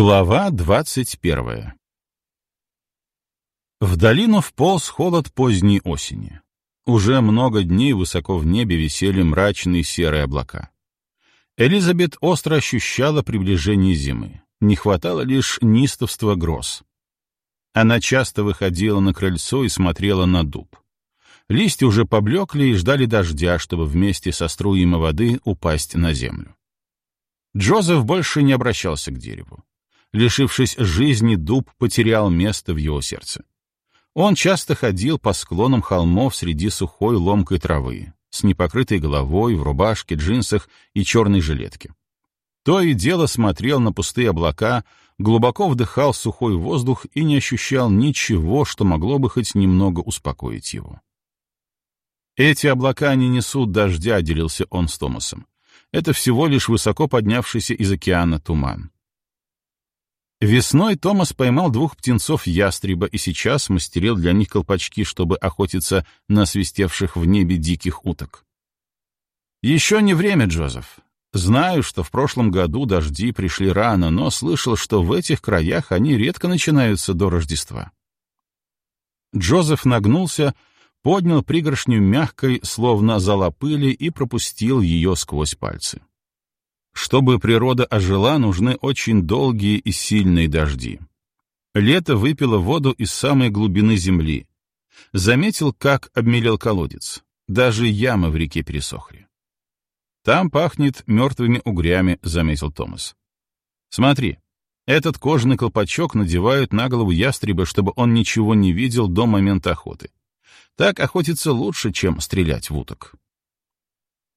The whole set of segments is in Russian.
Глава двадцать первая В долину вполз холод поздней осени. Уже много дней высоко в небе висели мрачные серые облака. Элизабет остро ощущала приближение зимы. Не хватало лишь нистовства гроз. Она часто выходила на крыльцо и смотрела на дуб. Листья уже поблекли и ждали дождя, чтобы вместе со струями воды упасть на землю. Джозеф больше не обращался к дереву. Лишившись жизни, дуб потерял место в его сердце. Он часто ходил по склонам холмов среди сухой ломкой травы, с непокрытой головой, в рубашке, джинсах и черной жилетке. То и дело смотрел на пустые облака, глубоко вдыхал сухой воздух и не ощущал ничего, что могло бы хоть немного успокоить его. «Эти облака не несут дождя», — делился он с Томасом. «Это всего лишь высоко поднявшийся из океана туман. Весной Томас поймал двух птенцов ястреба и сейчас мастерил для них колпачки, чтобы охотиться на свистевших в небе диких уток. «Еще не время, Джозеф. Знаю, что в прошлом году дожди пришли рано, но слышал, что в этих краях они редко начинаются до Рождества». Джозеф нагнулся, поднял пригоршню мягкой, словно зола пыли, и пропустил ее сквозь пальцы. Чтобы природа ожила, нужны очень долгие и сильные дожди. Лето выпило воду из самой глубины земли. Заметил, как обмелел колодец. Даже ямы в реке пересохли. «Там пахнет мертвыми угрями», — заметил Томас. «Смотри, этот кожаный колпачок надевают на голову ястреба, чтобы он ничего не видел до момента охоты. Так охотиться лучше, чем стрелять в уток».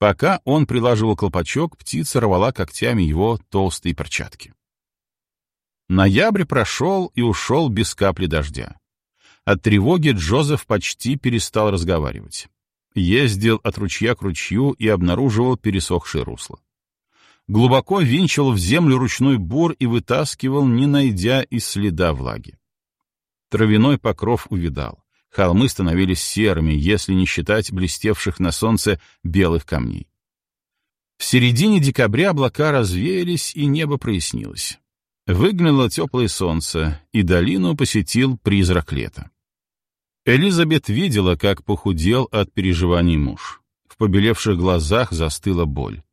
Пока он прилаживал колпачок, птица рвала когтями его толстые перчатки. Ноябрь прошел и ушел без капли дождя. От тревоги Джозеф почти перестал разговаривать. Ездил от ручья к ручью и обнаруживал пересохшее русло. Глубоко винчивал в землю ручной бур и вытаскивал, не найдя и следа влаги. Травяной покров увидал. Холмы становились серыми, если не считать блестевших на солнце белых камней. В середине декабря облака развеялись, и небо прояснилось. Выглянуло теплое солнце, и долину посетил призрак лета. Элизабет видела, как похудел от переживаний муж. В побелевших глазах застыла боль.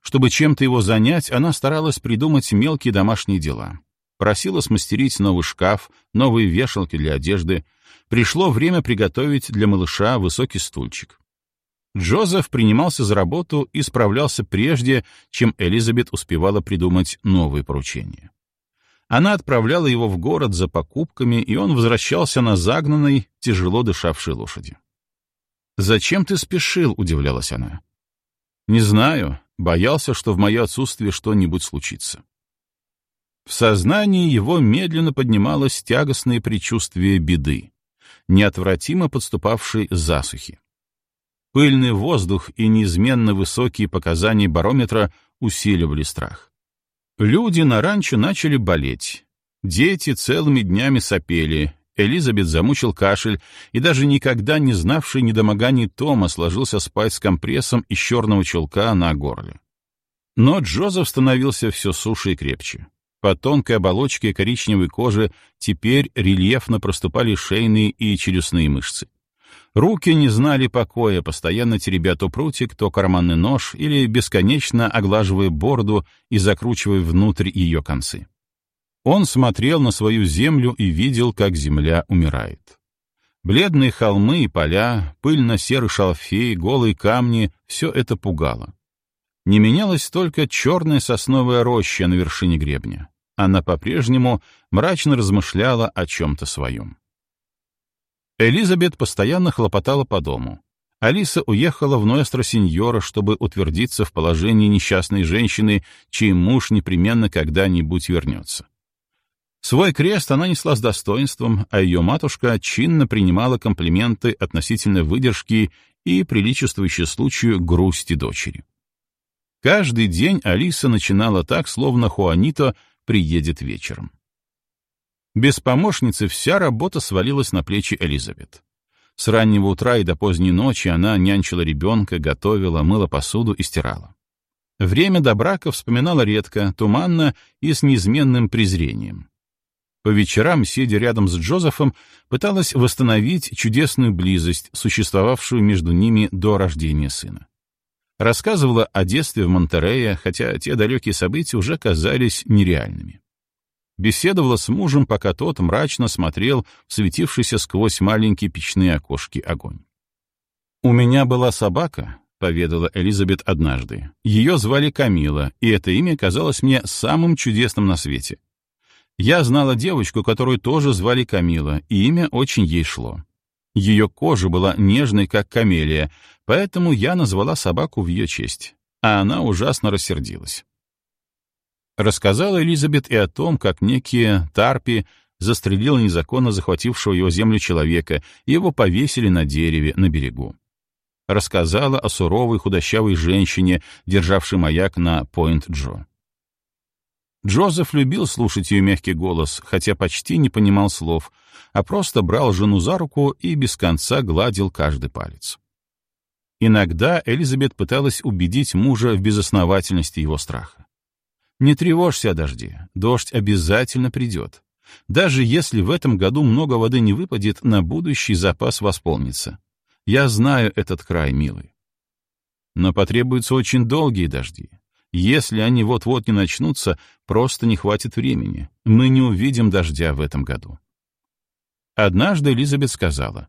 Чтобы чем-то его занять, она старалась придумать мелкие домашние дела. Просила смастерить новый шкаф, новые вешалки для одежды, Пришло время приготовить для малыша высокий стульчик. Джозеф принимался за работу и справлялся прежде, чем Элизабет успевала придумать новые поручения. Она отправляла его в город за покупками, и он возвращался на загнанной, тяжело дышавшей лошади. «Зачем ты спешил?» — удивлялась она. «Не знаю. Боялся, что в мое отсутствие что-нибудь случится». В сознании его медленно поднималось тягостное предчувствие беды неотвратимо подступавшей засухи. Пыльный воздух и неизменно высокие показания барометра усиливали страх. Люди на ранчо начали болеть. Дети целыми днями сопели, Элизабет замучил кашель, и даже никогда не знавший недомоганий Тома сложился спать с компрессом из черного чулка на горле. Но Джозеф становился все суше и крепче. По тонкой оболочке коричневой кожи теперь рельефно проступали шейные и челюстные мышцы. Руки не знали покоя, постоянно теребя то прутик, то карманный нож или бесконечно оглаживая бороду и закручивая внутрь ее концы. Он смотрел на свою землю и видел, как земля умирает. Бледные холмы и поля, пыльно-серый шалфей, голые камни — все это пугало. Не менялась только черная сосновая роща на вершине гребня она по-прежнему мрачно размышляла о чем-то своем. Элизабет постоянно хлопотала по дому. Алиса уехала в Ноэстро-Синьора, чтобы утвердиться в положении несчастной женщины, чей муж непременно когда-нибудь вернется. Свой крест она несла с достоинством, а ее матушка чинно принимала комплименты относительно выдержки и приличествующей случаю грусти дочери. Каждый день Алиса начинала так, словно Хуанито приедет вечером. Без помощницы вся работа свалилась на плечи Элизабет. С раннего утра и до поздней ночи она нянчила ребенка, готовила, мыла посуду и стирала. Время до брака вспоминала редко, туманно и с неизменным презрением. По вечерам, сидя рядом с Джозефом, пыталась восстановить чудесную близость, существовавшую между ними до рождения сына. Рассказывала о детстве в Монтерее, хотя те далекие события уже казались нереальными. Беседовала с мужем, пока тот мрачно смотрел в светившийся сквозь маленькие печные окошки огонь. «У меня была собака», — поведала Элизабет однажды. Ее звали Камила, и это имя казалось мне самым чудесным на свете. Я знала девочку, которую тоже звали Камила, и имя очень ей шло. Ее кожа была нежной, как камелия, поэтому я назвала собаку в ее честь, а она ужасно рассердилась. Рассказала Элизабет и о том, как некие Тарпи застрелил незаконно захватившего его землю человека, и его повесили на дереве на берегу. Рассказала о суровой худощавой женщине, державшей маяк на Пойнт-Джо. Джозеф любил слушать ее мягкий голос, хотя почти не понимал слов, а просто брал жену за руку и без конца гладил каждый палец. Иногда Элизабет пыталась убедить мужа в безосновательности его страха. «Не тревожься о дожде, дождь обязательно придет. Даже если в этом году много воды не выпадет, на будущий запас восполнится. Я знаю этот край, милый. Но потребуются очень долгие дожди, если они вот-вот не начнутся, просто не хватит времени. Мы не увидим дождя в этом году. Однажды Элизабет сказала,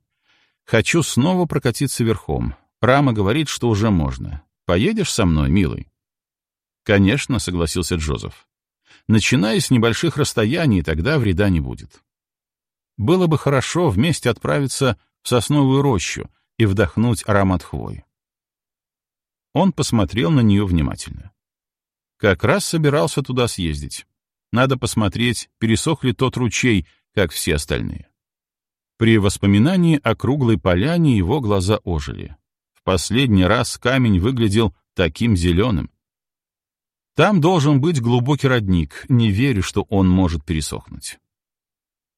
«Хочу снова прокатиться верхом. Рама говорит, что уже можно. Поедешь со мной, милый?» «Конечно», — согласился Джозеф. «Начиная с небольших расстояний, тогда вреда не будет. Было бы хорошо вместе отправиться в сосновую рощу и вдохнуть аромат хвои». Он посмотрел на нее внимательно. Как раз собирался туда съездить. Надо посмотреть, пересох ли тот ручей, как все остальные. При воспоминании о круглой поляне его глаза ожили. В последний раз камень выглядел таким зеленым. Там должен быть глубокий родник, не верю, что он может пересохнуть.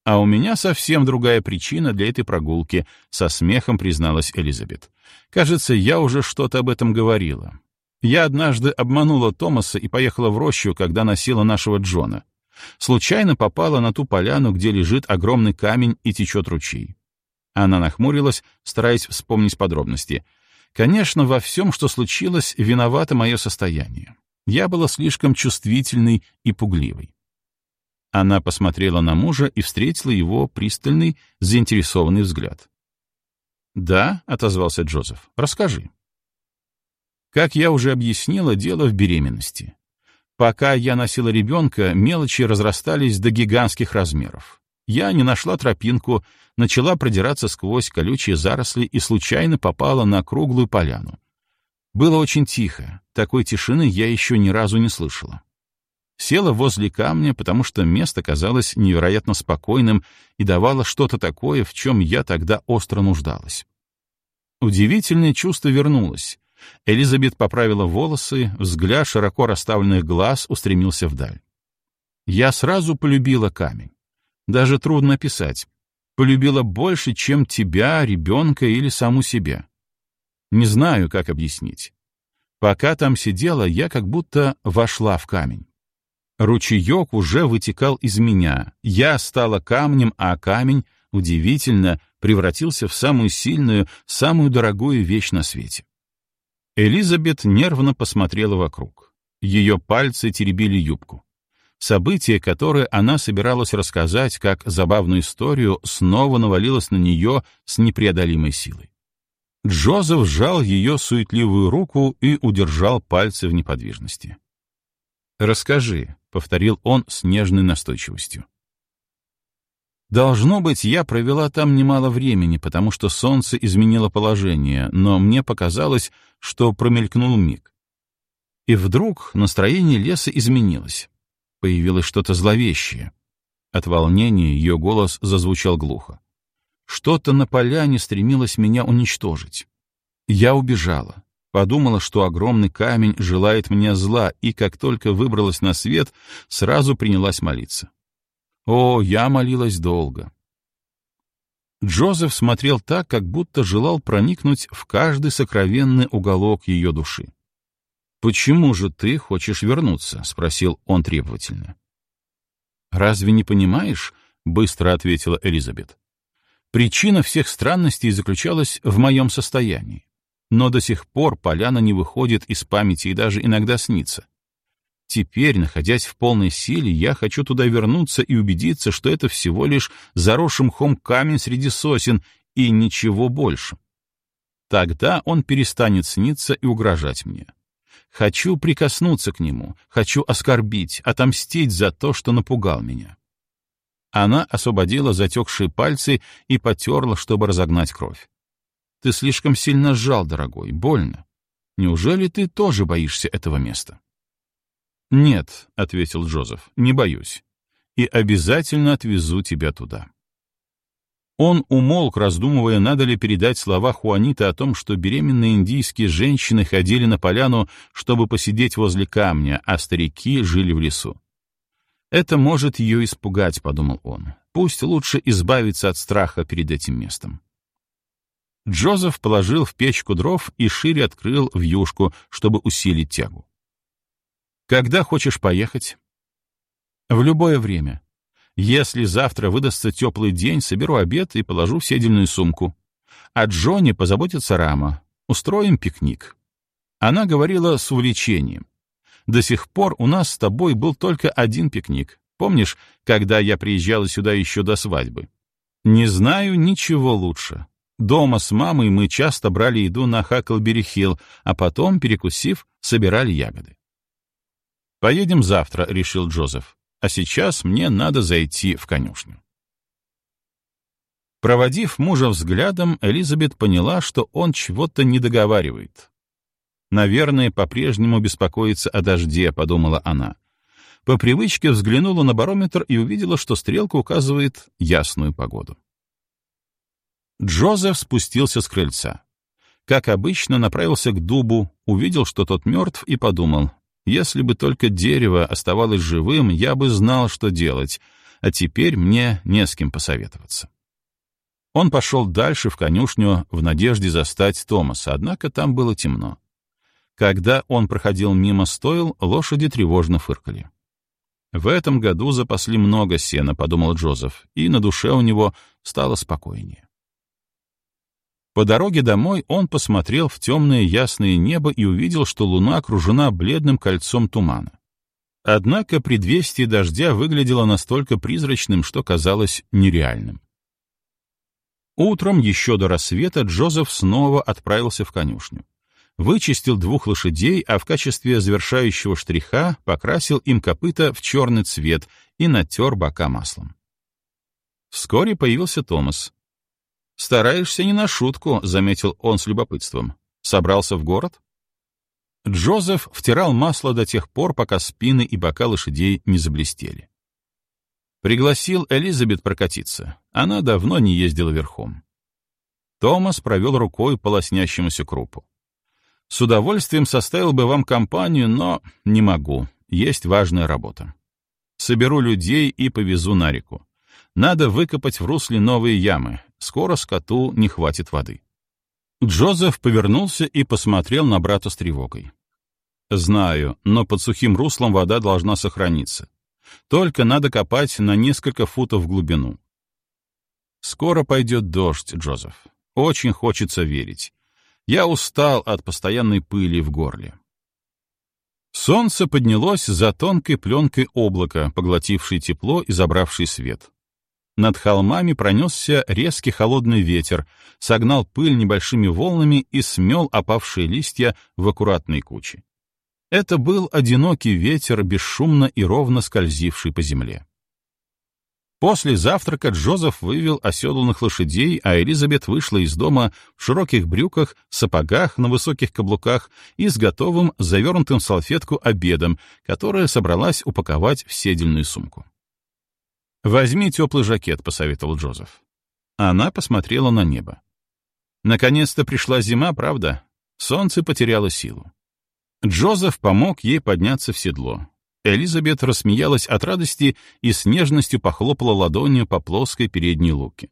А у меня совсем другая причина для этой прогулки, со смехом призналась Элизабет. Кажется, я уже что-то об этом говорила. Я однажды обманула Томаса и поехала в рощу, когда носила нашего Джона. Случайно попала на ту поляну, где лежит огромный камень и течет ручей. Она нахмурилась, стараясь вспомнить подробности. Конечно, во всем, что случилось, виновато мое состояние. Я была слишком чувствительной и пугливой. Она посмотрела на мужа и встретила его пристальный, заинтересованный взгляд. «Да», — отозвался Джозеф, — «расскажи». Как я уже объяснила, дело в беременности. Пока я носила ребенка, мелочи разрастались до гигантских размеров. Я не нашла тропинку, начала продираться сквозь колючие заросли и случайно попала на круглую поляну. Было очень тихо, такой тишины я еще ни разу не слышала. Села возле камня, потому что место казалось невероятно спокойным и давало что-то такое, в чем я тогда остро нуждалась. Удивительное чувство вернулось, Элизабет поправила волосы, взгляд широко расставленных глаз устремился вдаль. Я сразу полюбила камень. Даже трудно описать. Полюбила больше, чем тебя, ребенка или саму себя. Не знаю, как объяснить. Пока там сидела, я как будто вошла в камень. Ручеек уже вытекал из меня. Я стала камнем, а камень, удивительно, превратился в самую сильную, самую дорогую вещь на свете. Элизабет нервно посмотрела вокруг. Ее пальцы теребили юбку. Событие, которое она собиралась рассказать как забавную историю, снова навалилось на нее с непреодолимой силой. Джозеф сжал ее суетливую руку и удержал пальцы в неподвижности. «Расскажи», — повторил он с нежной настойчивостью. Должно быть, я провела там немало времени, потому что солнце изменило положение, но мне показалось, что промелькнул миг. И вдруг настроение леса изменилось. Появилось что-то зловещее. От волнения ее голос зазвучал глухо. Что-то на поляне стремилось меня уничтожить. Я убежала. Подумала, что огромный камень желает мне зла, и как только выбралась на свет, сразу принялась молиться. О, я молилась долго. Джозеф смотрел так, как будто желал проникнуть в каждый сокровенный уголок ее души. «Почему же ты хочешь вернуться?» — спросил он требовательно. «Разве не понимаешь?» — быстро ответила Элизабет. «Причина всех странностей заключалась в моем состоянии. Но до сих пор поляна не выходит из памяти и даже иногда снится. Теперь, находясь в полной силе, я хочу туда вернуться и убедиться, что это всего лишь заросший мхом камень среди сосен и ничего больше. Тогда он перестанет сниться и угрожать мне. Хочу прикоснуться к нему, хочу оскорбить, отомстить за то, что напугал меня. Она освободила затекшие пальцы и потерла, чтобы разогнать кровь. Ты слишком сильно сжал, дорогой, больно. Неужели ты тоже боишься этого места? «Нет», — ответил Джозеф, — «не боюсь. И обязательно отвезу тебя туда». Он умолк, раздумывая, надо ли передать слова Хуанита о том, что беременные индийские женщины ходили на поляну, чтобы посидеть возле камня, а старики жили в лесу. «Это может ее испугать», — подумал он. «Пусть лучше избавиться от страха перед этим местом». Джозеф положил в печку дров и шире открыл вьюшку, чтобы усилить тягу. «Когда хочешь поехать?» «В любое время. Если завтра выдастся теплый день, соберу обед и положу в седельную сумку. А Джонни позаботится Рама. Устроим пикник». Она говорила с увлечением. «До сих пор у нас с тобой был только один пикник. Помнишь, когда я приезжала сюда еще до свадьбы? Не знаю ничего лучше. Дома с мамой мы часто брали еду на Хаклбери-Хилл, а потом, перекусив, собирали ягоды. «Поедем завтра», — решил Джозеф. «А сейчас мне надо зайти в конюшню». Проводив мужа взглядом, Элизабет поняла, что он чего-то не договаривает. «Наверное, по-прежнему беспокоится о дожде», — подумала она. По привычке взглянула на барометр и увидела, что стрелка указывает ясную погоду. Джозеф спустился с крыльца. Как обычно, направился к дубу, увидел, что тот мертв, и подумал, если бы только дерево оставалось живым, я бы знал, что делать, а теперь мне не с кем посоветоваться. Он пошел дальше в конюшню в надежде застать Томаса, однако там было темно. Когда он проходил мимо стойл, лошади тревожно фыркали. «В этом году запасли много сена», — подумал Джозеф, и на душе у него стало спокойнее. По дороге домой он посмотрел в темное ясное небо и увидел, что луна окружена бледным кольцом тумана. Однако предвестие дождя выглядело настолько призрачным, что казалось нереальным. Утром, еще до рассвета, Джозеф снова отправился в конюшню. Вычистил двух лошадей, а в качестве завершающего штриха покрасил им копыта в черный цвет и натер бока маслом. Вскоре появился Томас. «Стараешься не на шутку», — заметил он с любопытством. «Собрался в город?» Джозеф втирал масло до тех пор, пока спины и бока лошадей не заблестели. Пригласил Элизабет прокатиться. Она давно не ездила верхом. Томас провел рукой по лоснящемуся крупу. «С удовольствием составил бы вам компанию, но не могу. Есть важная работа. Соберу людей и повезу на реку. Надо выкопать в русле новые ямы. Скоро скоту не хватит воды. Джозеф повернулся и посмотрел на брата с тревогой. «Знаю, но под сухим руслом вода должна сохраниться. Только надо копать на несколько футов в глубину. Скоро пойдет дождь, Джозеф. Очень хочется верить. Я устал от постоянной пыли в горле. Солнце поднялось за тонкой пленкой облака, поглотившей тепло и забравшей свет. Над холмами пронесся резкий холодный ветер, согнал пыль небольшими волнами и смел опавшие листья в аккуратные кучи. Это был одинокий ветер, бесшумно и ровно скользивший по земле. После завтрака Джозеф вывел оседланных лошадей, а Элизабет вышла из дома в широких брюках, сапогах на высоких каблуках и с готовым завернутым в салфетку обедом, которое собралась упаковать в седельную сумку. «Возьми теплый жакет», — посоветовал Джозеф. Она посмотрела на небо. Наконец-то пришла зима, правда? Солнце потеряло силу. Джозеф помог ей подняться в седло. Элизабет рассмеялась от радости и с нежностью похлопала ладонью по плоской передней луке.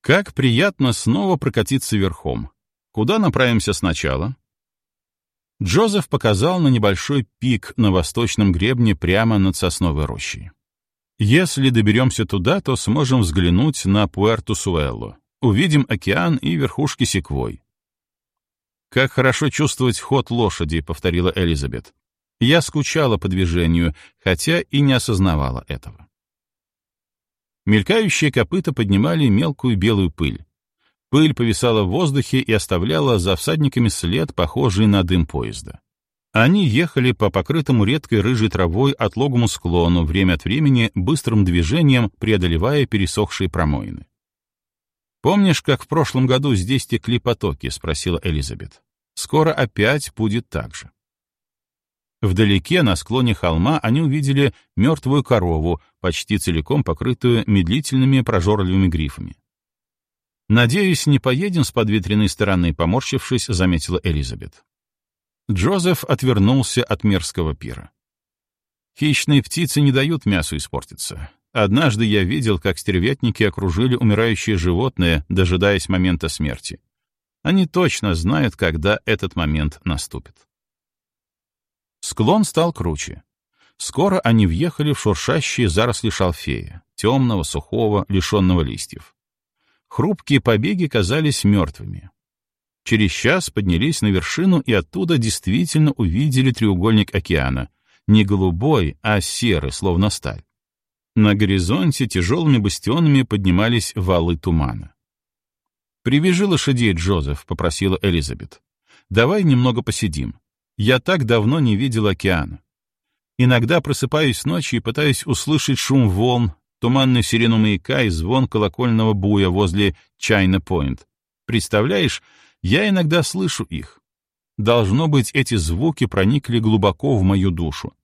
«Как приятно снова прокатиться верхом. Куда направимся сначала?» Джозеф показал на небольшой пик на восточном гребне прямо над сосновой рощей. Если доберемся туда, то сможем взглянуть на Пуэрто-Суэлло. Увидим океан и верхушки секвой. «Как хорошо чувствовать ход лошади», — повторила Элизабет. Я скучала по движению, хотя и не осознавала этого. Мелькающие копыта поднимали мелкую белую пыль. Пыль повисала в воздухе и оставляла за всадниками след, похожий на дым поезда. Они ехали по покрытому редкой рыжей травой отлогому склону, время от времени быстрым движением преодолевая пересохшие промоины. «Помнишь, как в прошлом году здесь текли потоки?» — спросила Элизабет. «Скоро опять будет так же». Вдалеке, на склоне холма, они увидели мертвую корову, почти целиком покрытую медлительными прожорливыми грифами. «Надеюсь, не поедем с подветренной стороны», — поморщившись, заметила Элизабет. Джозеф отвернулся от мерзкого пира. «Хищные птицы не дают мясу испортиться. Однажды я видел, как стервятники окружили умирающее животное, дожидаясь момента смерти. Они точно знают, когда этот момент наступит». Склон стал круче. Скоро они въехали в шуршащие заросли шалфея, темного, сухого, лишенного листьев. Хрупкие побеги казались мертвыми. Через час поднялись на вершину и оттуда действительно увидели треугольник океана. Не голубой, а серый, словно сталь. На горизонте тяжелыми бастионами поднимались валы тумана. «Привяжи лошадей, Джозеф», — попросила Элизабет. «Давай немного посидим. Я так давно не видел океана. Иногда просыпаюсь ночью и пытаюсь услышать шум волн, туманную сирену маяка и звон колокольного буя возле Чайна-Пойнт. Представляешь, я иногда слышу их. Должно быть, эти звуки проникли глубоко в мою душу.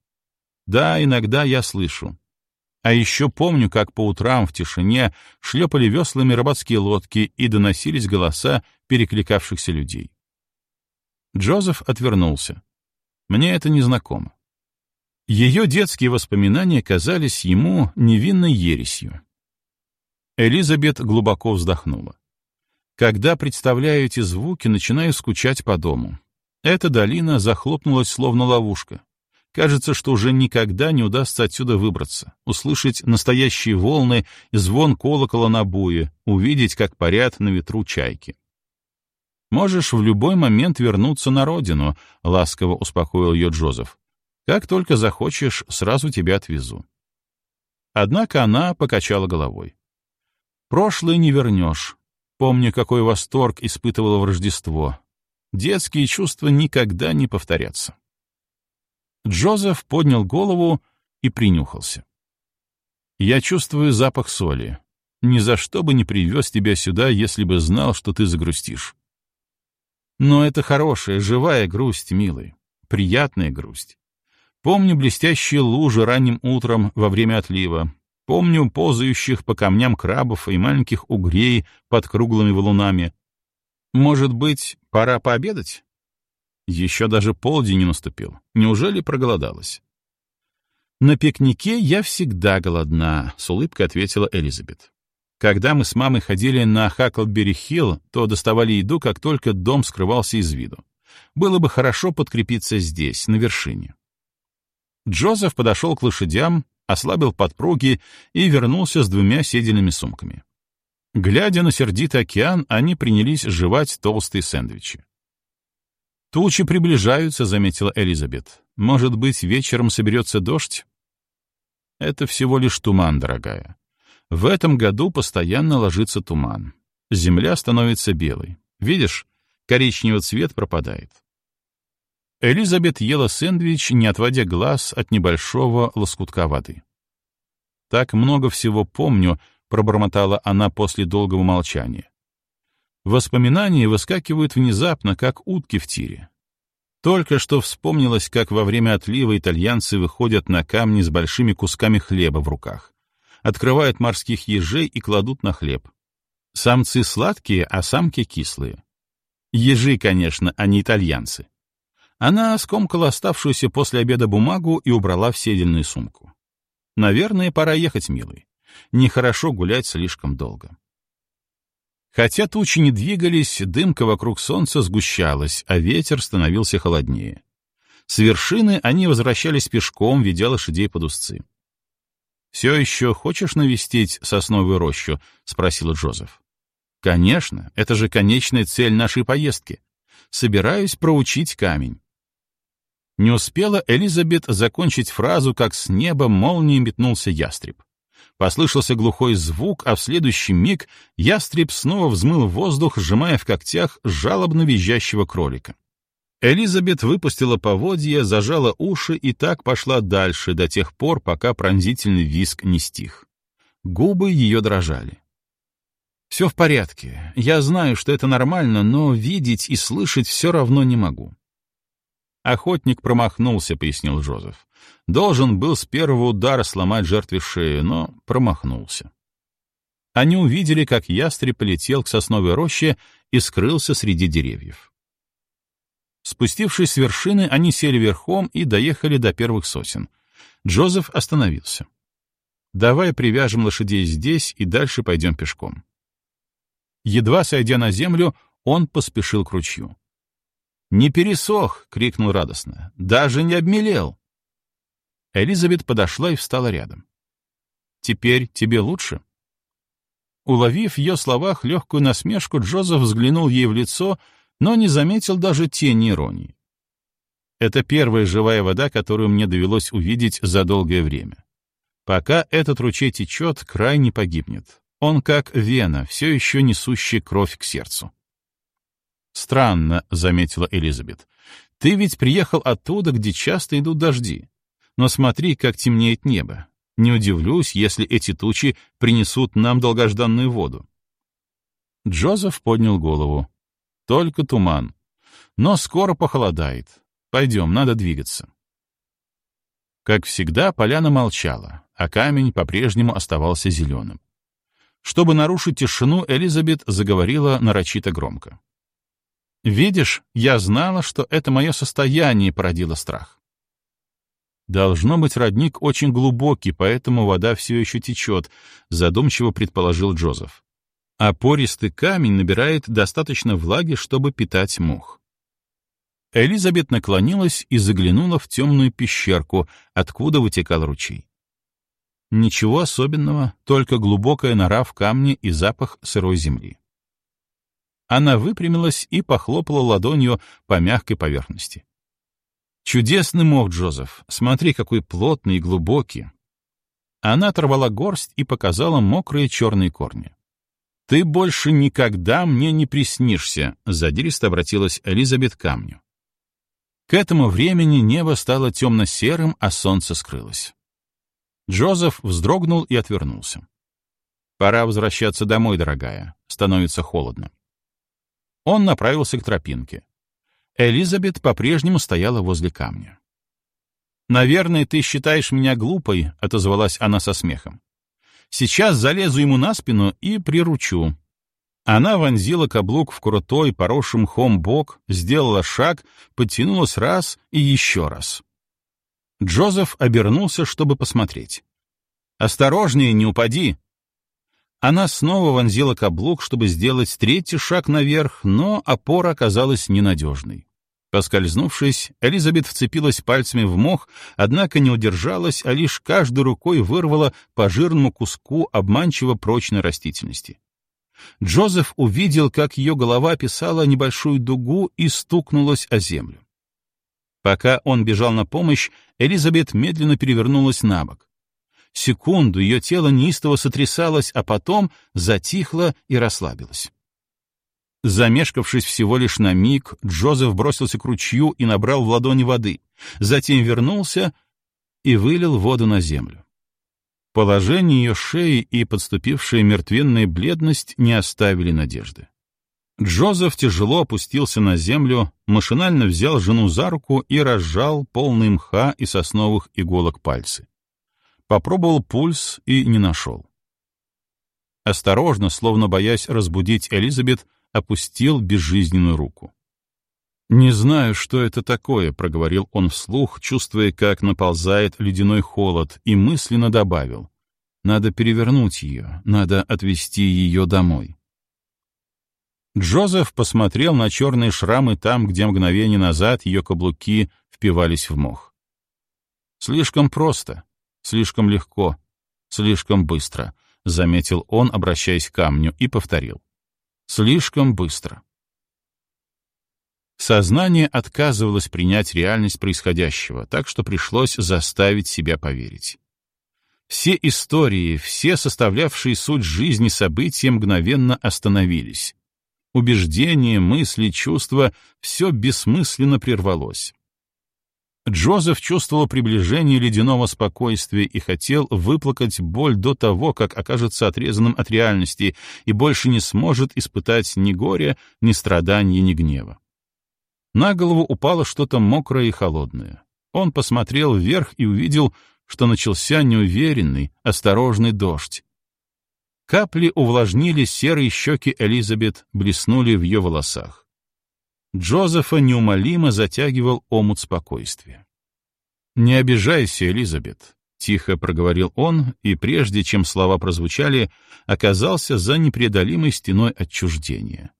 Да, иногда я слышу. А еще помню, как по утрам в тишине шлепали веслами рыбацкие лодки и доносились голоса перекликавшихся людей. Джозеф отвернулся. Мне это незнакомо. Ее детские воспоминания казались ему невинной ересью. Элизабет глубоко вздохнула. Когда представляю эти звуки, начинаю скучать по дому. Эта долина захлопнулась словно ловушка. Кажется, что уже никогда не удастся отсюда выбраться, услышать настоящие волны и звон колокола на буе, увидеть, как парят на ветру чайки. «Можешь в любой момент вернуться на родину», — ласково успокоил ее Джозеф. Как только захочешь, сразу тебя отвезу. Однако она покачала головой. Прошлое не вернешь. Помню, какой восторг испытывала в Рождество. Детские чувства никогда не повторятся. Джозеф поднял голову и принюхался. «Я чувствую запах соли. Ни за что бы не привез тебя сюда, если бы знал, что ты загрустишь. Но это хорошая, живая грусть, милый, приятная грусть. Помню блестящие лужи ранним утром во время отлива. Помню ползающих по камням крабов и маленьких угрей под круглыми валунами. Может быть, пора пообедать? Еще даже полдень не наступил. Неужели проголодалась? «На пикнике я всегда голодна», — с улыбкой ответила Элизабет. «Когда мы с мамой ходили на Хаклбери-Хилл, то доставали еду, как только дом скрывался из виду. Было бы хорошо подкрепиться здесь, на вершине». Джозеф подошел к лошадям, ослабил подпруги и вернулся с двумя седельными сумками. Глядя на сердитый океан, они принялись жевать толстые сэндвичи. «Тучи приближаются», — заметила Элизабет. «Может быть, вечером соберется дождь?» «Это всего лишь туман, дорогая. В этом году постоянно ложится туман. Земля становится белой. Видишь, коричневый цвет пропадает. Элизабет ела сэндвич, не отводя глаз от небольшого лоскутка воды. «Так много всего помню», — пробормотала она после долгого молчания. Воспоминания выскакивают внезапно, как утки в тире. Только что вспомнилось, как во время отлива итальянцы выходят на камни с большими кусками хлеба в руках, открывают морских ежей и кладут на хлеб. Самцы сладкие, а самки кислые. Ежи, конечно, а не итальянцы. Она скомкала оставшуюся после обеда бумагу и убрала в седельную сумку. «Наверное, пора ехать, милый. Нехорошо гулять слишком долго». Хотя тучи не двигались, дымка вокруг солнца сгущалась, а ветер становился холоднее. С вершины они возвращались пешком, ведя лошадей под узцы. «Все еще хочешь навестить сосновую рощу?» — спросил Джозеф. «Конечно, это же конечная цель нашей поездки. Собираюсь проучить камень». Не успела Элизабет закончить фразу, как с неба молнией метнулся ястреб. Послышался глухой звук, а в следующий миг ястреб снова взмыл воздух, сжимая в когтях жалобно визжащего кролика. Элизабет выпустила поводья, зажала уши и так пошла дальше до тех пор, пока пронзительный виск не стих. Губы ее дрожали. «Все в порядке. Я знаю, что это нормально, но видеть и слышать все равно не могу». «Охотник промахнулся», — пояснил Джозеф. «Должен был с первого удара сломать жертве шею, но промахнулся». Они увидели, как ястреб полетел к сосновой роще и скрылся среди деревьев. Спустившись с вершины, они сели верхом и доехали до первых сосен. Джозеф остановился. «Давай привяжем лошадей здесь и дальше пойдем пешком». Едва сойдя на землю, он поспешил к ручью. «Не пересох!» — крикнул радостно. «Даже не обмелел!» Элизабет подошла и встала рядом. «Теперь тебе лучше?» Уловив в ее словах легкую насмешку, Джозеф взглянул ей в лицо но не заметил даже тени иронии. Это первая живая вода, которую мне довелось увидеть за долгое время. Пока этот ручей течет, край не погибнет. Он как вена, все еще несущая кровь к сердцу. «Странно», — заметила Элизабет. «Ты ведь приехал оттуда, где часто идут дожди. Но смотри, как темнеет небо. Не удивлюсь, если эти тучи принесут нам долгожданную воду». Джозеф поднял голову. Только туман. Но скоро похолодает. Пойдем, надо двигаться. Как всегда, поляна молчала, а камень по-прежнему оставался зеленым. Чтобы нарушить тишину, Элизабет заговорила нарочито громко. «Видишь, я знала, что это мое состояние породило страх. Должно быть, родник очень глубокий, поэтому вода все еще течет», — задумчиво предположил Джозеф а пористый камень набирает достаточно влаги, чтобы питать мух. Элизабет наклонилась и заглянула в темную пещерку, откуда вытекал ручей. Ничего особенного, только глубокая нора в камне и запах сырой земли. Она выпрямилась и похлопала ладонью по мягкой поверхности. «Чудесный мох, Джозеф! Смотри, какой плотный и глубокий!» Она оторвала горсть и показала мокрые черные корни. «Ты больше никогда мне не приснишься», — задиристо обратилась Элизабет к камню. К этому времени небо стало темно-серым, а солнце скрылось. Джозеф вздрогнул и отвернулся. «Пора возвращаться домой, дорогая. Становится холодно». Он направился к тропинке. Элизабет по-прежнему стояла возле камня. «Наверное, ты считаешь меня глупой», — отозвалась она со смехом. Сейчас залезу ему на спину и приручу. Она вонзила каблук в крутой, поросший мхом бок, сделала шаг, подтянулась раз и еще раз. Джозеф обернулся, чтобы посмотреть. «Осторожнее, не упади!» Она снова вонзила каблук, чтобы сделать третий шаг наверх, но опора оказалась ненадежной. Поскользнувшись, Элизабет вцепилась пальцами в мох, однако не удержалась, а лишь каждой рукой вырвала по жирному куску обманчиво прочной растительности. Джозеф увидел, как ее голова описала небольшую дугу и стукнулась о землю. Пока он бежал на помощь, Элизабет медленно перевернулась на бок. Секунду ее тело неистово сотрясалось, а потом затихло и расслабилось. Замешкавшись всего лишь на миг, Джозеф бросился к ручью и набрал в ладони воды, затем вернулся и вылил воду на землю. Положение ее шеи и подступившая мертвенная бледность не оставили надежды. Джозеф тяжело опустился на землю, машинально взял жену за руку и разжал полный мха и сосновых иголок пальцы. Попробовал пульс и не нашел. Осторожно, словно боясь разбудить Элизабет, опустил безжизненную руку. «Не знаю, что это такое», — проговорил он вслух, чувствуя, как наползает ледяной холод, и мысленно добавил. «Надо перевернуть ее, надо отвезти ее домой». Джозеф посмотрел на черные шрамы там, где мгновение назад ее каблуки впивались в мох. «Слишком просто, слишком легко, слишком быстро», — заметил он, обращаясь к камню, и повторил. «Слишком быстро». Сознание отказывалось принять реальность происходящего, так что пришлось заставить себя поверить. Все истории, все составлявшие суть жизни события мгновенно остановились. Убеждения, мысли, чувства — все бессмысленно прервалось. Джозеф чувствовал приближение ледяного спокойствия и хотел выплакать боль до того, как окажется отрезанным от реальности и больше не сможет испытать ни горя, ни страдания, ни гнева. На голову упало что-то мокрое и холодное. Он посмотрел вверх и увидел, что начался неуверенный, осторожный дождь. Капли увлажнили серые щеки Элизабет, блеснули в ее волосах. Джозефа неумолимо затягивал омут спокойствия. «Не обижайся, Элизабет», — тихо проговорил он, и прежде чем слова прозвучали, оказался за непреодолимой стеной отчуждения.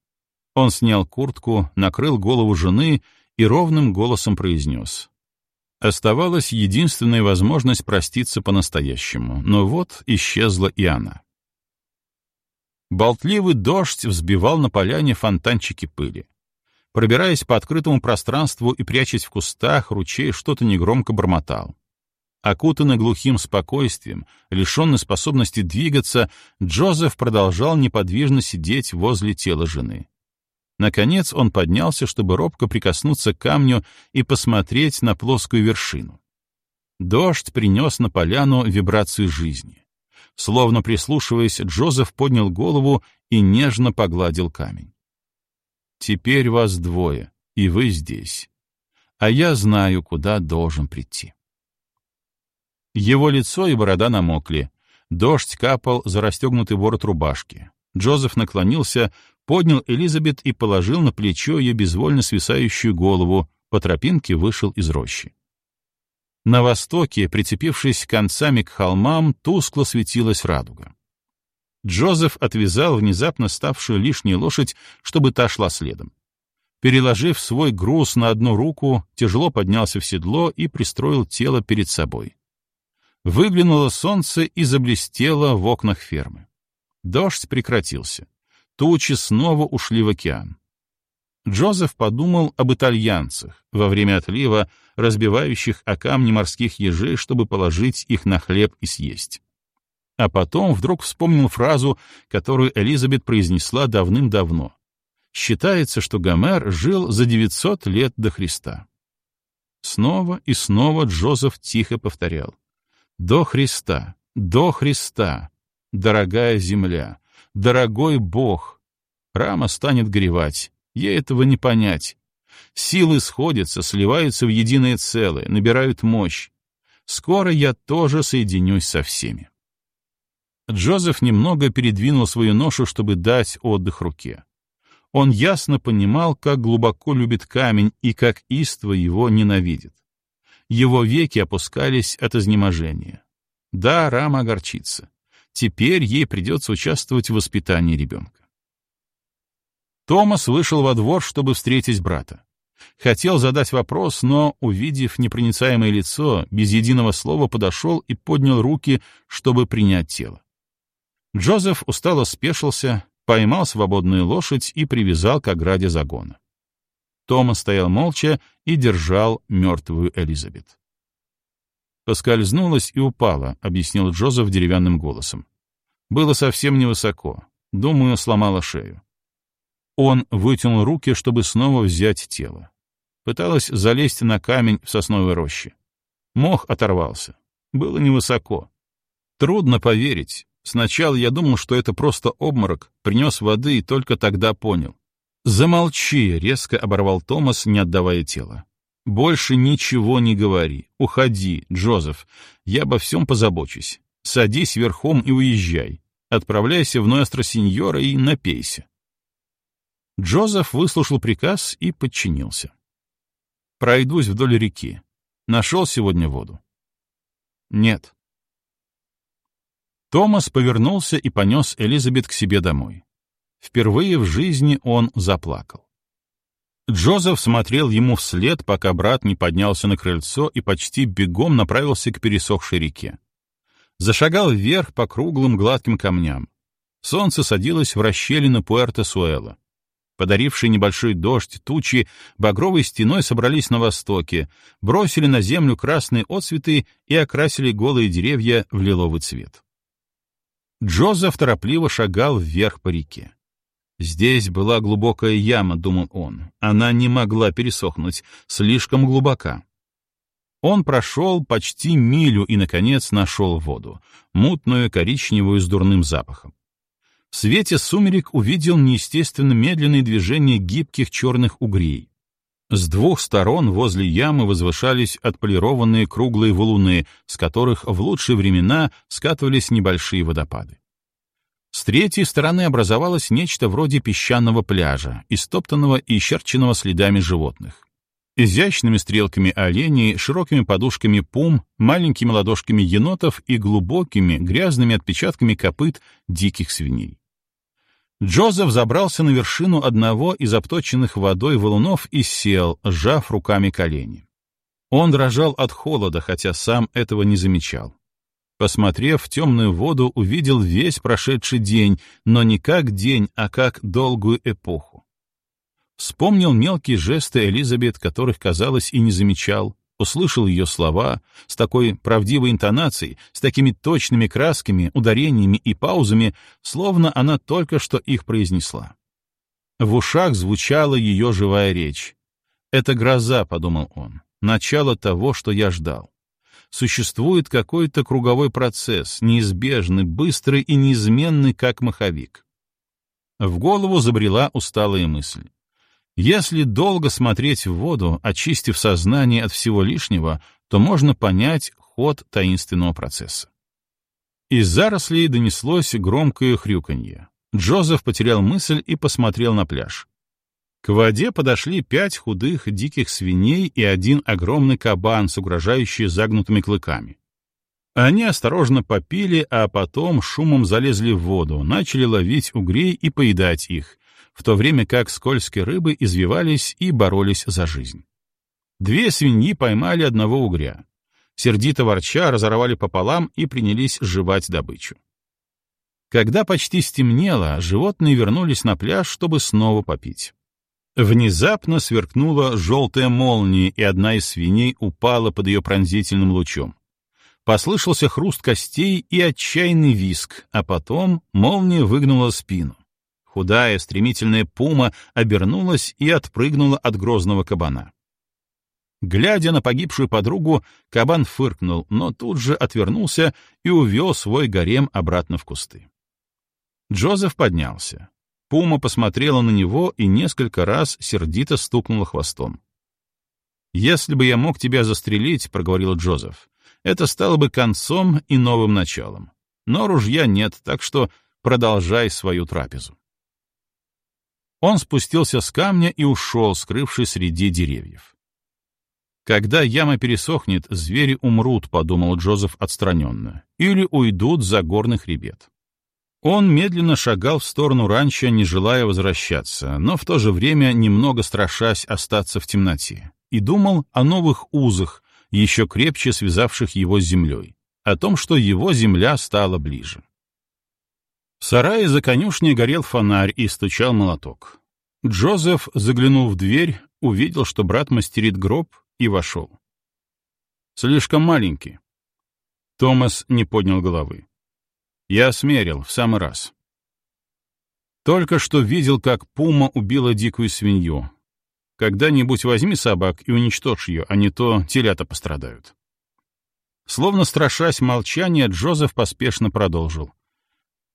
Он снял куртку, накрыл голову жены и ровным голосом произнес. Оставалась единственная возможность проститься по-настоящему, но вот исчезла и она. Болтливый дождь взбивал на поляне фонтанчики пыли. Пробираясь по открытому пространству и прячась в кустах, ручей что-то негромко бормотал. Окутанный глухим спокойствием, лишенный способности двигаться, Джозеф продолжал неподвижно сидеть возле тела жены. Наконец он поднялся, чтобы робко прикоснуться к камню и посмотреть на плоскую вершину. Дождь принес на поляну вибрацию жизни. Словно прислушиваясь, Джозеф поднял голову и нежно погладил камень. «Теперь вас двое, и вы здесь. А я знаю, куда должен прийти». Его лицо и борода намокли. Дождь капал за расстегнутый ворот рубашки. Джозеф наклонился, поднял Элизабет и положил на плечо ее безвольно свисающую голову, по тропинке вышел из рощи. На востоке, прицепившись концами к холмам, тускло светилась радуга. Джозеф отвязал внезапно ставшую лишней лошадь, чтобы та шла следом. Переложив свой груз на одну руку, тяжело поднялся в седло и пристроил тело перед собой. Выглянуло солнце и заблестело в окнах фермы. Дождь прекратился. Тучи снова ушли в океан. Джозеф подумал об итальянцах, во время отлива, разбивающих о камни морских ежей, чтобы положить их на хлеб и съесть. А потом вдруг вспомнил фразу, которую Элизабет произнесла давным-давно. Считается, что Гомер жил за 900 лет до Христа. Снова и снова Джозеф тихо повторял. «До Христа, до Христа, дорогая земля, дорогой Бог. Рама станет горевать, ей этого не понять. Силы сходятся, сливаются в единое целое, набирают мощь. Скоро я тоже соединюсь со всеми. Джозеф немного передвинул свою ношу, чтобы дать отдых руке. Он ясно понимал, как глубоко любит камень и как иство его ненавидит. Его веки опускались от изнеможения. Да, Рама огорчится. Теперь ей придется участвовать в воспитании ребенка. Томас вышел во двор, чтобы встретить брата. Хотел задать вопрос, но, увидев непроницаемое лицо, без единого слова подошел и поднял руки, чтобы принять тело. Джозеф устало спешился, поймал свободную лошадь и привязал к ограде загона. Томас стоял молча и держал мертвую Элизабет. «Поскользнулась и упала», — объяснил Джозеф деревянным голосом. «Было совсем невысоко. Думаю, сломала шею». Он вытянул руки, чтобы снова взять тело. Пыталась залезть на камень в сосновой роще. Мох оторвался. Было невысоко. Трудно поверить. Сначала я думал, что это просто обморок, принес воды и только тогда понял. «Замолчи!» — резко оборвал Томас, не отдавая тело. «Больше ничего не говори. Уходи, Джозеф. Я обо всем позабочусь. Садись верхом и уезжай. Отправляйся в Ностро Синьора и напейся». Джозеф выслушал приказ и подчинился. «Пройдусь вдоль реки. Нашел сегодня воду?» «Нет». Томас повернулся и понес Элизабет к себе домой. Впервые в жизни он заплакал. Джозеф смотрел ему вслед, пока брат не поднялся на крыльцо и почти бегом направился к пересохшей реке. Зашагал вверх по круглым гладким камням. Солнце садилось в расщелину Пуэрто-Суэла. Подарившие небольшой дождь, тучи багровой стеной собрались на востоке, бросили на землю красные отцветы и окрасили голые деревья в лиловый цвет. Джозеф торопливо шагал вверх по реке. Здесь была глубокая яма, думал он. Она не могла пересохнуть, слишком глубока. Он прошел почти милю и, наконец, нашел воду, мутную, коричневую, с дурным запахом. В свете сумерек увидел неестественно медленные движения гибких черных угрей. С двух сторон возле ямы возвышались отполированные круглые валуны, с которых в лучшие времена скатывались небольшие водопады. С третьей стороны образовалось нечто вроде песчаного пляжа, истоптанного и исчерченного следами животных. Изящными стрелками оленей, широкими подушками пум, маленькими ладошками енотов и глубокими грязными отпечатками копыт диких свиней. Джозеф забрался на вершину одного из обточенных водой валунов и сел, сжав руками колени. Он дрожал от холода, хотя сам этого не замечал. Посмотрев в темную воду, увидел весь прошедший день, но не как день, а как долгую эпоху. Вспомнил мелкие жесты Элизабет, которых, казалось, и не замечал, услышал ее слова с такой правдивой интонацией, с такими точными красками, ударениями и паузами, словно она только что их произнесла. В ушах звучала ее живая речь. «Это гроза», — подумал он, — «начало того, что я ждал» существует какой-то круговой процесс, неизбежный, быстрый и неизменный, как маховик. В голову забрела усталая мысль. Если долго смотреть в воду, очистив сознание от всего лишнего, то можно понять ход таинственного процесса. Из зарослей донеслось громкое хрюканье. Джозеф потерял мысль и посмотрел на пляж. К воде подошли пять худых диких свиней и один огромный кабан с угрожающими загнутыми клыками. Они осторожно попили, а потом шумом залезли в воду, начали ловить угрей и поедать их, в то время как скользкие рыбы извивались и боролись за жизнь. Две свиньи поймали одного угря. Сердито ворча разорвали пополам и принялись жевать добычу. Когда почти стемнело, животные вернулись на пляж, чтобы снова попить. Внезапно сверкнула желтая молния, и одна из свиней упала под ее пронзительным лучом. Послышался хруст костей и отчаянный виск, а потом молния выгнула спину. Худая, стремительная пума обернулась и отпрыгнула от грозного кабана. Глядя на погибшую подругу, кабан фыркнул, но тут же отвернулся и увел свой гарем обратно в кусты. Джозеф поднялся. Пума посмотрела на него и несколько раз сердито стукнула хвостом. «Если бы я мог тебя застрелить», — проговорил Джозеф, — «это стало бы концом и новым началом. Но ружья нет, так что продолжай свою трапезу». Он спустился с камня и ушел, скрывшись среди деревьев. «Когда яма пересохнет, звери умрут», — подумал Джозеф отстраненно, «или уйдут за горный хребет». Он медленно шагал в сторону ранчо, не желая возвращаться, но в то же время немного страшась остаться в темноте, и думал о новых узах, еще крепче связавших его с землей, о том, что его земля стала ближе. В сарае за конюшней горел фонарь и стучал молоток. Джозеф, заглянув в дверь, увидел, что брат мастерит гроб, и вошел. «Слишком маленький». Томас не поднял головы. Я смерил, в самый раз. Только что видел, как пума убила дикую свинью. Когда-нибудь возьми собак и уничтожь ее, а не то телята пострадают. Словно страшась молчания, Джозеф поспешно продолжил.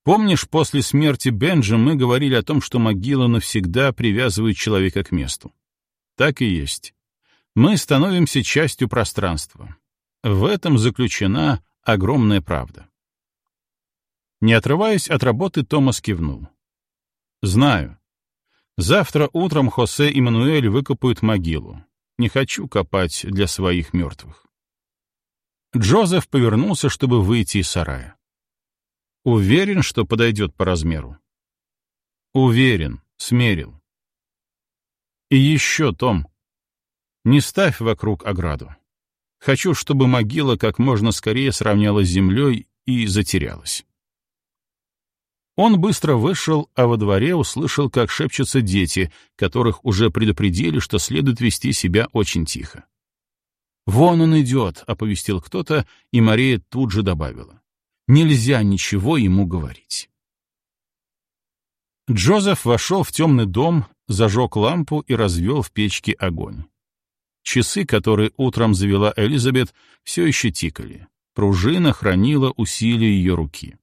Помнишь, после смерти Бенджи мы говорили о том, что могила навсегда привязывает человека к месту? Так и есть. Мы становимся частью пространства. В этом заключена огромная правда. Не отрываясь от работы, Томас кивнул. «Знаю. Завтра утром Хосе и Мануэль выкопают могилу. Не хочу копать для своих мертвых». Джозеф повернулся, чтобы выйти из сарая. «Уверен, что подойдет по размеру?» «Уверен. Смерил». И еще, Том, не ставь вокруг ограду. Хочу, чтобы могила как можно скорее сравнялась с землей и затерялась. Он быстро вышел, а во дворе услышал, как шепчутся дети, которых уже предупредили, что следует вести себя очень тихо. «Вон он идет», — оповестил кто-то, и Мария тут же добавила. «Нельзя ничего ему говорить». Джозеф вошел в темный дом, зажег лампу и развел в печке огонь. Часы, которые утром завела Элизабет, все еще тикали. Пружина хранила усилия ее руки.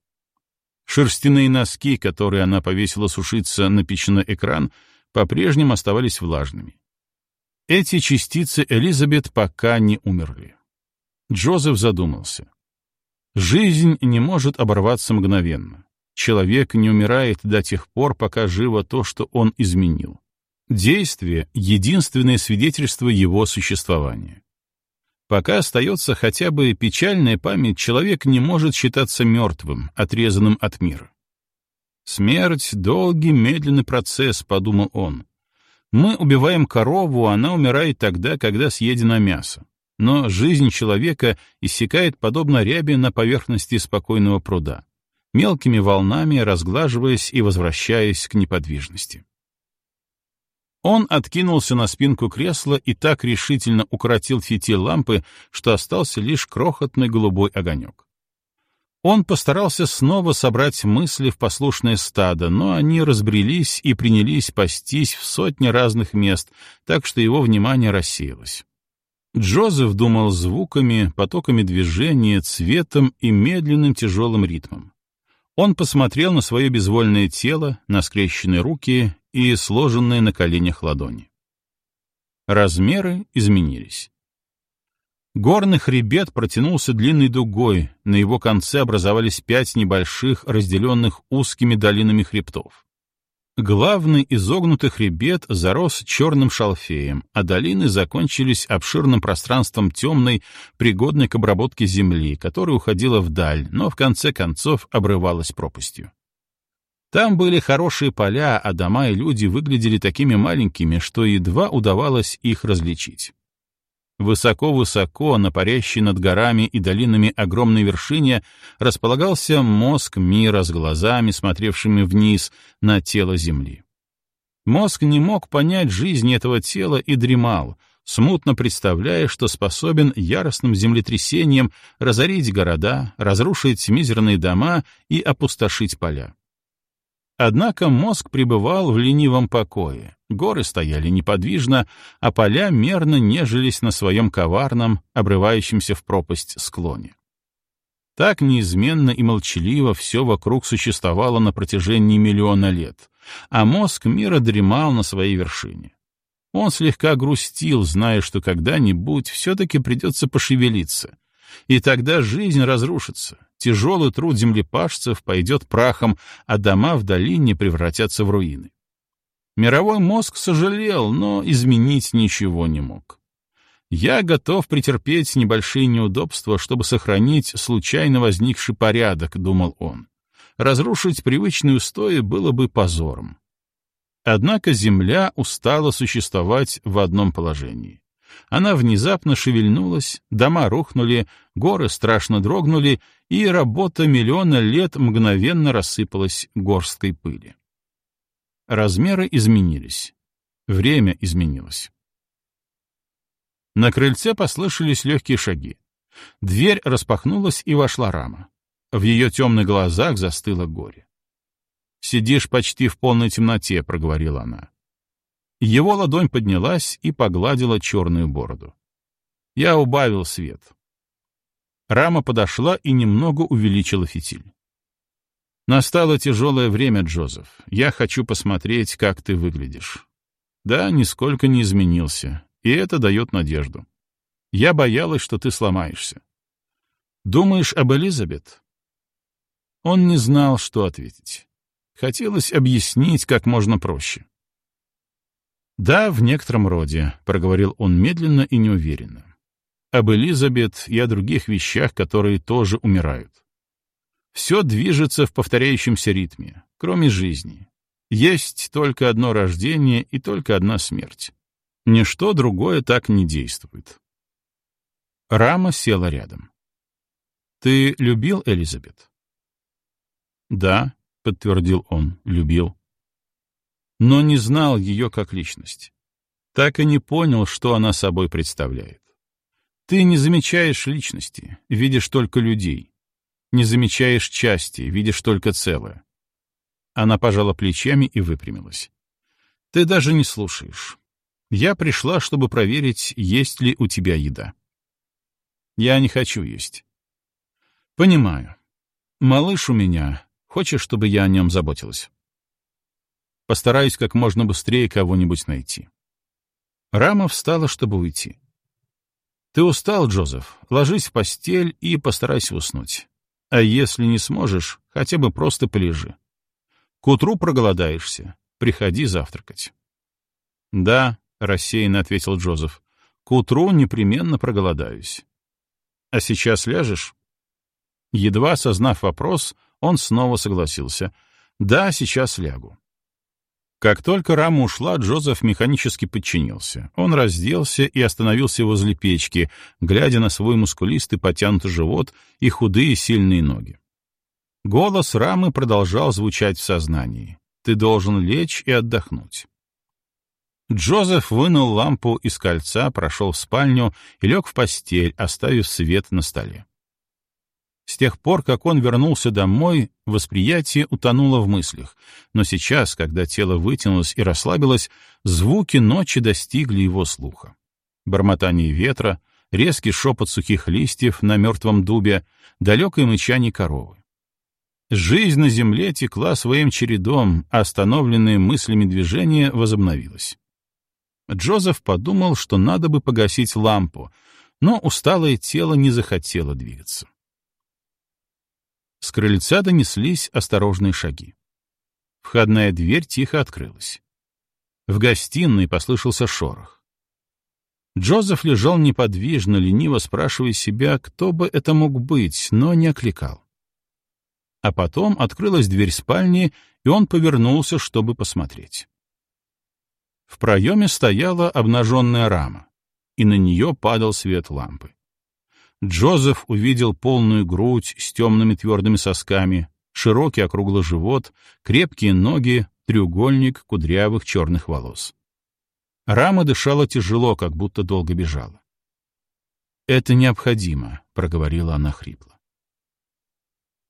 Шерстяные носки, которые она повесила сушиться на печной экран, по-прежнему оставались влажными. Эти частицы Элизабет пока не умерли. Джозеф задумался. Жизнь не может оборваться мгновенно. Человек не умирает до тех пор, пока живо то, что он изменил. Действие — единственное свидетельство его существования. Пока остается хотя бы печальная память, человек не может считаться мертвым, отрезанным от мира. «Смерть — долгий, медленный процесс», — подумал он. «Мы убиваем корову, она умирает тогда, когда съедено мясо. Но жизнь человека иссякает подобно ряби на поверхности спокойного пруда, мелкими волнами разглаживаясь и возвращаясь к неподвижности. Он откинулся на спинку кресла и так решительно укоротил фитиль лампы, что остался лишь крохотный голубой огонек. Он постарался снова собрать мысли в послушное стадо, но они разбрелись и принялись пастись в сотни разных мест, так что его внимание рассеялось. Джозеф думал звуками, потоками движения, цветом и медленным тяжелым ритмом. Он посмотрел на свое безвольное тело, на скрещенные руки и сложенные на коленях ладони. Размеры изменились. Горный хребет протянулся длинной дугой, на его конце образовались пять небольших, разделенных узкими долинами хребтов. Главный изогнутый хребет зарос черным шалфеем, а долины закончились обширным пространством темной, пригодной к обработке земли, которая уходила вдаль, но в конце концов обрывалась пропастью. Там были хорошие поля, а дома и люди выглядели такими маленькими, что едва удавалось их различить. Высоко-высоко, на парящей над горами и долинами огромной вершине, располагался мозг мира с глазами, смотревшими вниз на тело Земли. Мозг не мог понять жизни этого тела и дремал, смутно представляя, что способен яростным землетрясением разорить города, разрушить мизерные дома и опустошить поля. Однако мозг пребывал в ленивом покое. Горы стояли неподвижно, а поля мерно нежились на своем коварном, обрывающемся в пропасть склоне. Так неизменно и молчаливо все вокруг существовало на протяжении миллиона лет, а мозг мира дремал на своей вершине. Он слегка грустил, зная, что когда-нибудь все-таки придется пошевелиться, и тогда жизнь разрушится, тяжелый труд землепашцев пойдет прахом, а дома в долине превратятся в руины. Мировой мозг сожалел, но изменить ничего не мог. Я готов претерпеть небольшие неудобства, чтобы сохранить случайно возникший порядок, думал он. Разрушить привычные устои было бы позором. Однако Земля устала существовать в одном положении. Она внезапно шевельнулась, дома рухнули, горы страшно дрогнули, и работа миллиона лет мгновенно рассыпалась горсткой пыли. Размеры изменились. Время изменилось. На крыльце послышались легкие шаги. Дверь распахнулась, и вошла рама. В ее темных глазах застыло горе. «Сидишь почти в полной темноте», — проговорила она. Его ладонь поднялась и погладила черную бороду. Я убавил свет. Рама подошла и немного увеличила фитиль. Настало тяжелое время, Джозеф. Я хочу посмотреть, как ты выглядишь. Да, нисколько не изменился, и это дает надежду. Я боялась, что ты сломаешься. Думаешь об Элизабет? Он не знал, что ответить. Хотелось объяснить как можно проще. «Да, в некотором роде», — проговорил он медленно и неуверенно. «Об Элизабет и о других вещах, которые тоже умирают. Все движется в повторяющемся ритме, кроме жизни. Есть только одно рождение и только одна смерть. Ничто другое так не действует. Рама села рядом. «Ты любил Элизабет?» «Да», — подтвердил он, — «любил». Но не знал ее как личность. Так и не понял, что она собой представляет. Ты не замечаешь личности, видишь только людей. Не замечаешь части, видишь только целое. Она пожала плечами и выпрямилась. Ты даже не слушаешь. Я пришла, чтобы проверить, есть ли у тебя еда. Я не хочу есть. Понимаю. Малыш у меня. Хочешь, чтобы я о нем заботилась? Постараюсь как можно быстрее кого-нибудь найти. Рама встала, чтобы уйти. Ты устал, Джозеф. Ложись в постель и постарайся уснуть. А если не сможешь, хотя бы просто полежи. К утру проголодаешься. Приходи завтракать. Да, — рассеянно ответил Джозеф. «К утру непременно проголодаюсь». «А сейчас ляжешь?» Едва осознав вопрос, он снова согласился. «Да, сейчас лягу». Как только рама ушла, Джозеф механически подчинился. Он разделся и остановился возле печки, глядя на свой мускулистый потянутый живот и худые сильные ноги. Голос рамы продолжал звучать в сознании. «Ты должен лечь и отдохнуть». Джозеф вынул лампу из кольца, прошел в спальню и лег в постель, оставив свет на столе. С тех пор, как он вернулся домой, восприятие утонуло в мыслях, но сейчас, когда тело вытянулось и расслабилось, звуки ночи достигли его слуха. Бормотание ветра, резкий шепот сухих листьев на мертвом дубе, далекое мычание коровы. Жизнь на земле текла своим чередом, а остановленное мыслями движение возобновилось. Джозеф подумал, что надо бы погасить лампу, но усталое тело не захотело двигаться. С крыльца донеслись осторожные шаги. Входная дверь тихо открылась. В гостиной послышался шорох. Джозеф лежал неподвижно, лениво спрашивая себя, кто бы это мог быть, но не окликал. А потом открылась дверь спальни, и он повернулся, чтобы посмотреть. В проеме стояла обнаженная рама, и на нее падал свет лампы. Джозеф увидел полную грудь с темными твердыми сосками, широкий округлый живот, крепкие ноги, треугольник кудрявых черных волос. Рама дышала тяжело, как будто долго бежала. «Это необходимо», — проговорила она хрипло.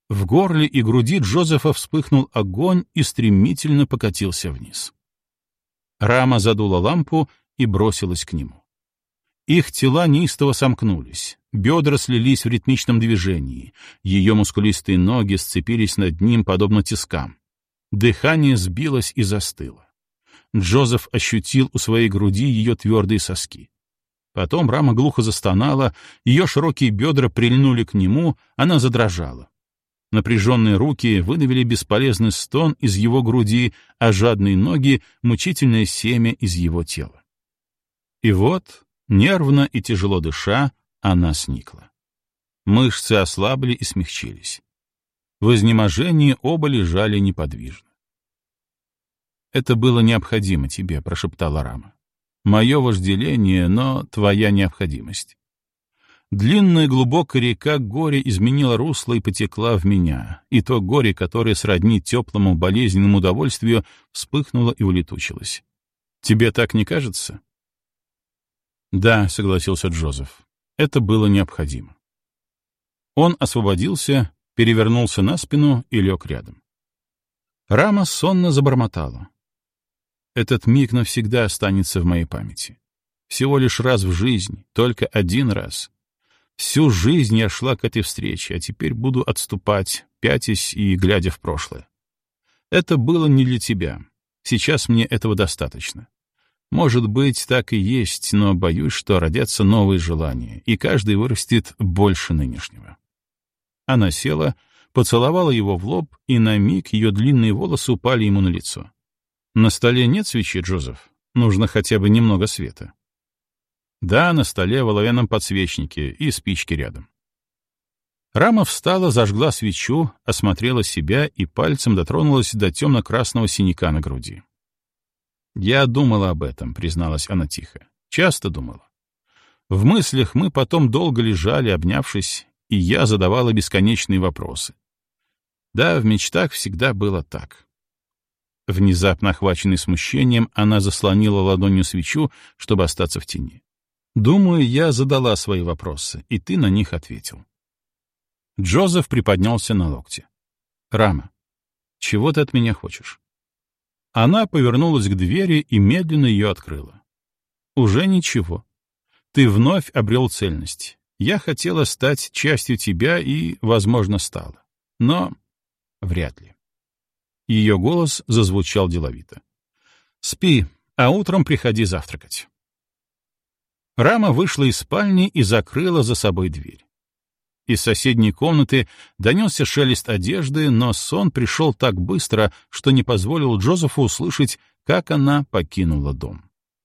В горле и груди Джозефа вспыхнул огонь и стремительно покатился вниз. Рама задула лампу и бросилась к нему. Их тела неистово сомкнулись, бедра слились в ритмичном движении, ее мускулистые ноги сцепились над ним, подобно тискам. Дыхание сбилось и застыло. Джозеф ощутил у своей груди ее твердые соски. Потом рама глухо застонала, ее широкие бедра прильнули к нему, она задрожала. Напряженные руки выдавили бесполезный стон из его груди, а жадные ноги — мучительное семя из его тела. И вот, нервно и тяжело дыша, она сникла. Мышцы ослабли и смягчились. В изнеможении оба лежали неподвижно. «Это было необходимо тебе», — прошептала Рама. «Мое вожделение, но твоя необходимость. Длинная глубокая река горе изменила русло и потекла в меня, и то горе, которое сродни теплому болезненному удовольствию, вспыхнуло и улетучилось. Тебе так не кажется? Да, согласился Джозеф. Это было необходимо. Он освободился, перевернулся на спину и лег рядом. Рама сонно забормотала. Этот миг навсегда останется в моей памяти. Всего лишь раз в жизни, только один раз. Всю жизнь я шла к этой встрече, а теперь буду отступать, пятясь и глядя в прошлое. Это было не для тебя. Сейчас мне этого достаточно. Может быть, так и есть, но боюсь, что родятся новые желания, и каждый вырастет больше нынешнего. Она села, поцеловала его в лоб, и на миг ее длинные волосы упали ему на лицо. «На столе нет свечи, Джозеф? Нужно хотя бы немного света». Да, на столе в оловянном подсвечнике и спички рядом. Рама встала, зажгла свечу, осмотрела себя и пальцем дотронулась до темно-красного синяка на груди. «Я думала об этом», — призналась она тихо. «Часто думала. В мыслях мы потом долго лежали, обнявшись, и я задавала бесконечные вопросы. Да, в мечтах всегда было так. Внезапно охваченный смущением, она заслонила ладонью свечу, чтобы остаться в тени. «Думаю, я задала свои вопросы, и ты на них ответил». Джозеф приподнялся на локте. «Рама, чего ты от меня хочешь?» Она повернулась к двери и медленно ее открыла. «Уже ничего. Ты вновь обрел цельность. Я хотела стать частью тебя и, возможно, стала. Но вряд ли». Ее голос зазвучал деловито. «Спи, а утром приходи завтракать». Рама вышла из спальни и закрыла за собой дверь. Из соседней комнаты донесся шелест одежды, но сон пришел так быстро, что не позволил Джозефу услышать, как она покинула дом.